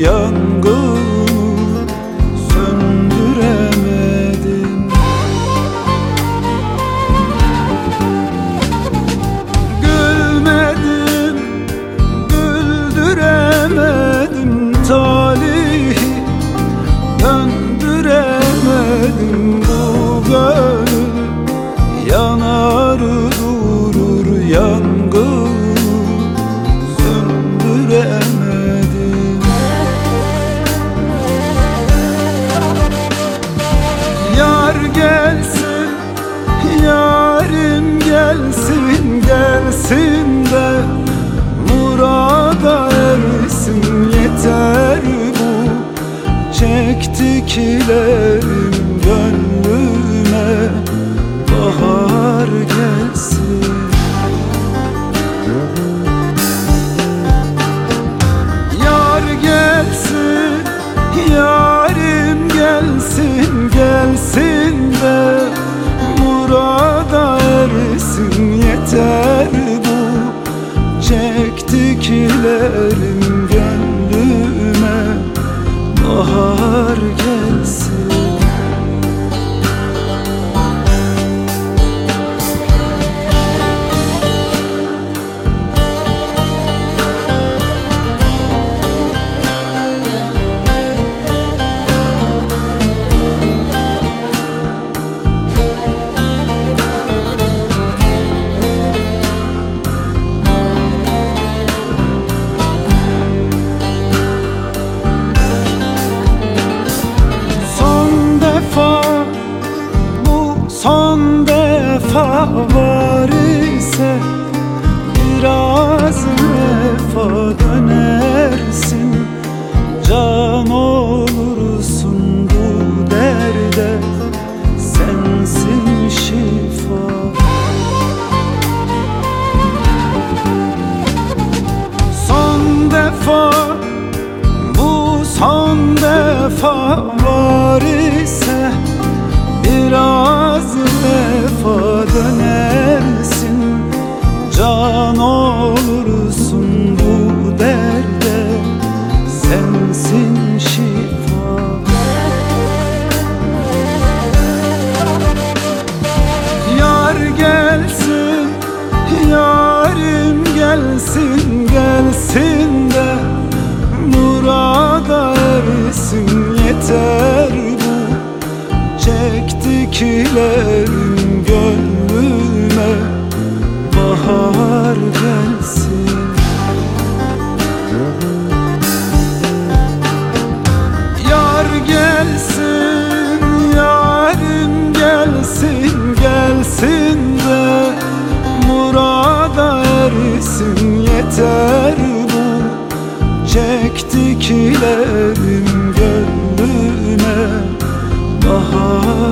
durur yangını Söndüremedim. Gülmedim, güldüremedim talihi. Döndüremedim Çektiklerim gönlüme bahar gelsin. Yar gelsin, yarim gelsin, gelsin de Murada ersin yeter bu. Çektiklerim gönlüme bahar gelsin defa var ise Biraz vefa dönersin. Can olursun bu derde Sensin şifa. Son defa bu son defa ersin yeter bu Çektiklerim gönlüme bahar gelsin. Yar gelsin, yarim gelsin, gelsin de Murada ersin yeter bu Çektiklerim Oh.